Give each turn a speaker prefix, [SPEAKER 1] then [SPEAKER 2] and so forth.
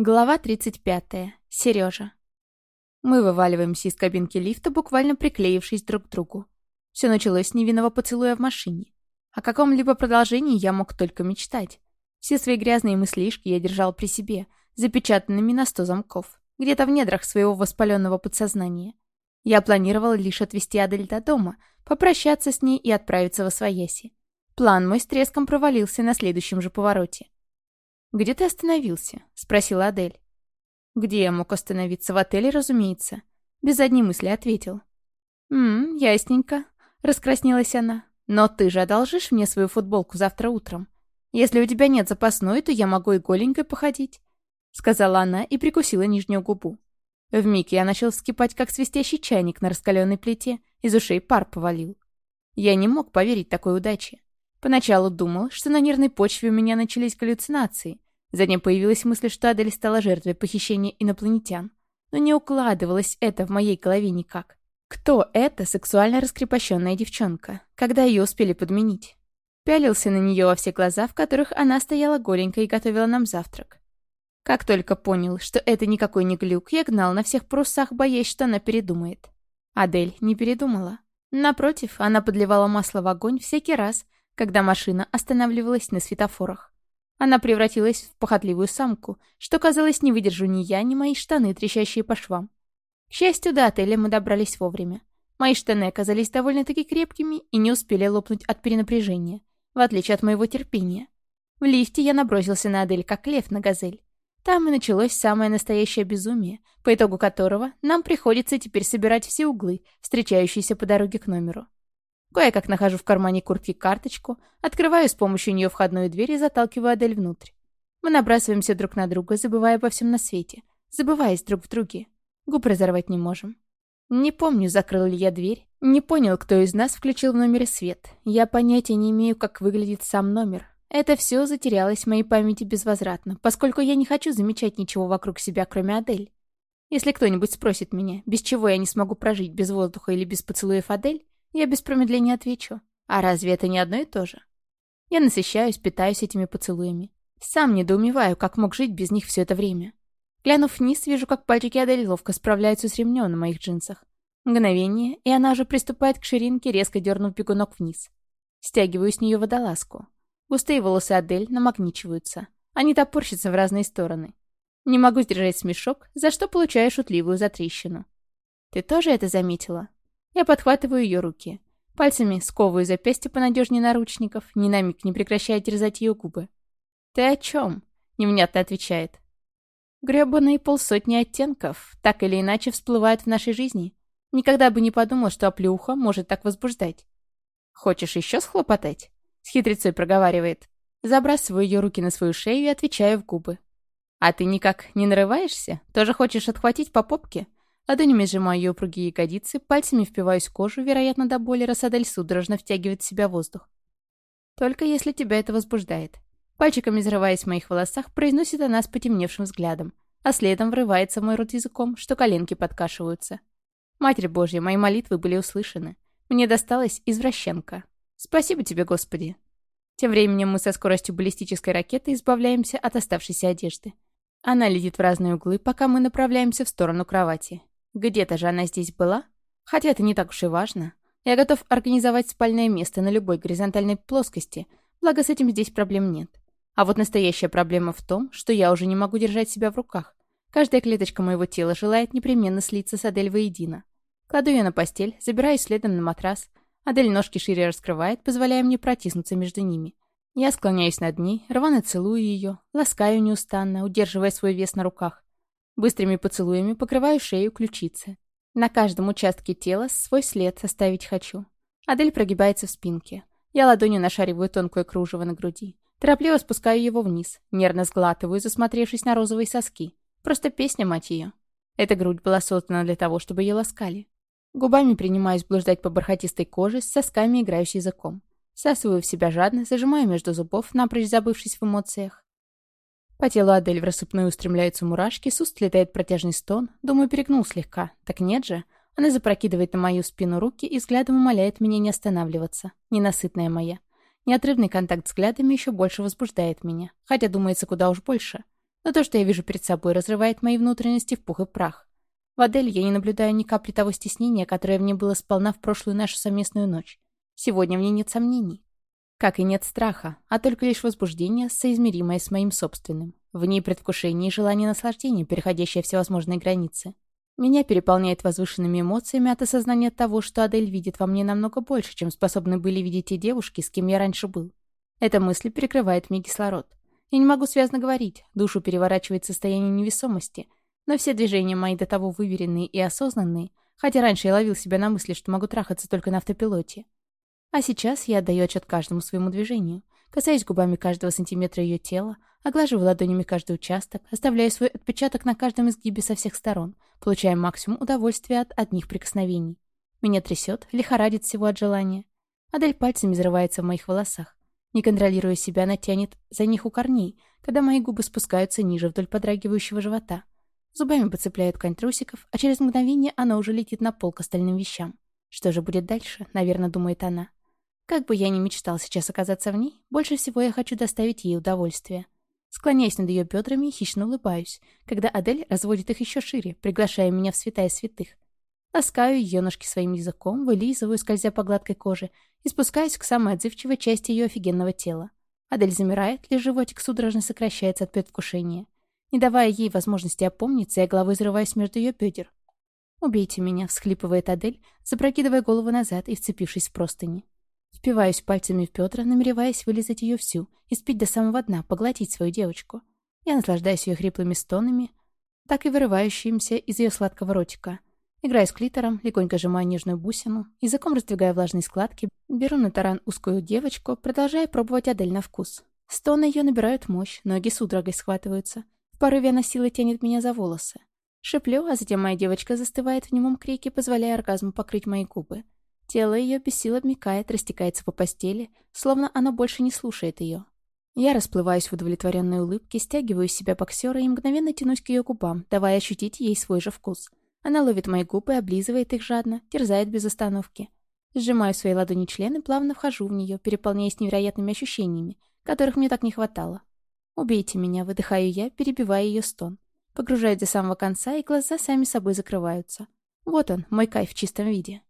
[SPEAKER 1] Глава 35. Сережа. Мы вываливаемся из кабинки лифта, буквально приклеившись друг к другу. Все началось с невинного поцелуя в машине. О каком-либо продолжении я мог только мечтать. Все свои грязные мыслишки я держал при себе, запечатанными на сто замков, где-то в недрах своего воспаленного подсознания. Я планировал лишь отвезти Адель до дома, попрощаться с ней и отправиться во свояси. План мой с треском провалился на следующем же повороте. «Где ты остановился?» — спросила Адель. «Где я мог остановиться? В отеле, разумеется». Без одной мысли ответил. «Ммм, ясненько», — раскраснелась она. «Но ты же одолжишь мне свою футболку завтра утром. Если у тебя нет запасной, то я могу и голенькой походить», — сказала она и прикусила нижнюю губу. Вмиг я начал вскипать, как свистящий чайник на раскаленной плите, из ушей пар повалил. Я не мог поверить такой удаче. Поначалу думал, что на нервной почве у меня начались галлюцинации. Затем появилась мысль, что Адель стала жертвой похищения инопланетян. Но не укладывалось это в моей голове никак. Кто эта сексуально раскрепощенная девчонка? Когда ее успели подменить? Пялился на нее во все глаза, в которых она стояла голенькой и готовила нам завтрак. Как только понял, что это никакой не глюк, я гнал на всех парусах, боясь, что она передумает. Адель не передумала. Напротив, она подливала масло в огонь всякий раз, когда машина останавливалась на светофорах. Она превратилась в похотливую самку, что, казалось, не выдержу ни я, ни мои штаны, трещащие по швам. К счастью, до отеля мы добрались вовремя. Мои штаны оказались довольно-таки крепкими и не успели лопнуть от перенапряжения, в отличие от моего терпения. В лифте я набросился на Адель, как лев на газель. Там и началось самое настоящее безумие, по итогу которого нам приходится теперь собирать все углы, встречающиеся по дороге к номеру. Кое-как нахожу в кармане куртки карточку, открываю с помощью нее входную дверь и заталкиваю Адель внутрь. Мы набрасываемся друг на друга, забывая обо всем на свете, забываясь друг в друге. Губ разорвать не можем. Не помню, закрыл ли я дверь, не понял, кто из нас включил в номере свет. Я понятия не имею, как выглядит сам номер. Это все затерялось в моей памяти безвозвратно, поскольку я не хочу замечать ничего вокруг себя, кроме Адель. Если кто-нибудь спросит меня, без чего я не смогу прожить без воздуха или без поцелуев Адель, я без промедления отвечу. А разве это не одно и то же? Я насыщаюсь, питаюсь этими поцелуями. Сам недоумеваю, как мог жить без них все это время. Глянув вниз, вижу, как пальчики Адель ловко справляются с ремнем на моих джинсах. Мгновение, и она уже приступает к ширинке, резко дернув бегунок вниз. Стягиваю с нее водолазку. Густые волосы Адель намагничиваются. Они топорщатся в разные стороны. Не могу сдержать смешок, за что получаю шутливую затрещину. «Ты тоже это заметила?» Я подхватываю ее руки. Пальцами сковываю запястье понадежнее наручников, ни на миг не прекращая терзать ее губы. «Ты о чем?» — невнятно отвечает. Гребаные полсотни оттенков так или иначе всплывают в нашей жизни. Никогда бы не подумал, что оплеуха может так возбуждать. «Хочешь еще схлопотать?» — с хитрецой проговаривает. Забрасываю ее руки на свою шею и отвечаю в губы. «А ты никак не нарываешься? Тоже хочешь отхватить по попке?» Ладонями сжимаю ее упругие ягодицы, пальцами впиваюсь в кожу, вероятно, до боли Рассадель судорожно втягивает в себя воздух. Только если тебя это возбуждает. Пальчиками взрываясь в моих волосах, произносит она с потемневшим взглядом, а следом врывается в мой рот языком, что коленки подкашиваются. Матерь Божья, мои молитвы были услышаны. Мне досталась извращенка. Спасибо тебе, Господи. Тем временем мы со скоростью баллистической ракеты избавляемся от оставшейся одежды. Она летит в разные углы, пока мы направляемся в сторону кровати. Где-то же она здесь была? Хотя это не так уж и важно. Я готов организовать спальное место на любой горизонтальной плоскости, благо с этим здесь проблем нет. А вот настоящая проблема в том, что я уже не могу держать себя в руках. Каждая клеточка моего тела желает непременно слиться с Адель воедино. Кладу ее на постель, забираюсь следом на матрас. Адель ножки шире раскрывает, позволяя мне протиснуться между ними. Я склоняюсь над ней, рвано целую ее, ласкаю неустанно, удерживая свой вес на руках. Быстрыми поцелуями покрываю шею, ключицы. На каждом участке тела свой след оставить хочу. Адель прогибается в спинке. Я ладонью нашариваю тонкое кружево на груди. Торопливо спускаю его вниз. Нервно сглатываю, засмотревшись на розовые соски. Просто песня, мать ее. Эта грудь была создана для того, чтобы ее ласкали. Губами принимаюсь блуждать по бархатистой коже, с сосками играющей языком. Сасываю в себя жадно, зажимаю между зубов, напрочь забывшись в эмоциях. По телу Адель в рассыпную устремляются мурашки, с уст летает протяжный стон. Думаю, перегнул слегка. Так нет же. Она запрокидывает на мою спину руки и взглядом умоляет меня не останавливаться. Ненасытная моя. Неотрывный контакт взглядами еще больше возбуждает меня. Хотя думается куда уж больше. Но то, что я вижу перед собой, разрывает мои внутренности в пух и прах. В Адель я не наблюдаю ни капли того стеснения, которое в ней было сполна в прошлую нашу совместную ночь. Сегодня в ней нет сомнений. Как и нет страха, а только лишь возбуждение, соизмеримое с моим собственным. В ней предвкушение и желание наслаждения, переходящее всевозможные границы. Меня переполняет возвышенными эмоциями от осознания того, что Адель видит во мне намного больше, чем способны были видеть те девушки, с кем я раньше был. Эта мысль перекрывает мне кислород. Я не могу связно говорить, душу переворачивает состояние невесомости, но все движения мои до того выверенные и осознанные, хотя раньше я ловил себя на мысли, что могу трахаться только на автопилоте. А сейчас я отдаю отчет каждому своему движению, касаясь губами каждого сантиметра ее тела, Оглаживаю ладонями каждый участок, оставляю свой отпечаток на каждом изгибе со всех сторон, получая максимум удовольствия от одних прикосновений. Меня трясет, лихорадит всего от желания. Адель пальцами взрывается в моих волосах. Не контролируя себя, она тянет за них у корней, когда мои губы спускаются ниже вдоль подрагивающего живота. Зубами подцепляет ткань трусиков, а через мгновение она уже летит на пол к остальным вещам. Что же будет дальше, наверное, думает она. Как бы я ни мечтал сейчас оказаться в ней, больше всего я хочу доставить ей удовольствие. Склоняясь над ее бедрами и хищно улыбаюсь, когда Адель разводит их еще шире, приглашая меня в святая святых. Ласкаю ее ножки своим языком, вылизываю, скользя по гладкой коже, и спускаюсь к самой отзывчивой части ее офигенного тела. Адель замирает, лишь животик судорожно сокращается от предвкушения. Не давая ей возможности опомниться, я головой взрываюсь между ее бедер. «Убейте меня», — всхлипывает Адель, запрокидывая голову назад и вцепившись в простыни. Впиваюсь пальцами в Петра, намереваясь вылезать ее всю и спить до самого дна, поглотить свою девочку. Я наслаждаюсь ее хриплыми стонами, так и вырывающимся из ее сладкого ротика. Играю с клитором, легонько сжимаю нежную бусину, языком раздвигая влажные складки, беру на таран узкую девочку, продолжая пробовать Адель на вкус. Стоны ее набирают мощь, ноги судорогой схватываются. В порыве она силой тянет меня за волосы. Шеплю, а затем моя девочка застывает в немом крике, позволяя оргазму покрыть мои губы. Тело ее без сил обмикает, растекается по постели, словно оно больше не слушает ее. Я расплываюсь в удовлетворенной улыбке, стягиваю из себя боксера и мгновенно тянусь к ее губам, давая ощутить ей свой же вкус. Она ловит мои губы, облизывает их жадно, терзает без остановки. Сжимаю свои ладони члены, плавно вхожу в нее, переполняясь невероятными ощущениями, которых мне так не хватало. «Убейте меня», — выдыхаю я, перебивая ее стон. Погружаюсь до самого конца, и глаза сами собой закрываются. Вот он, мой кайф в чистом виде.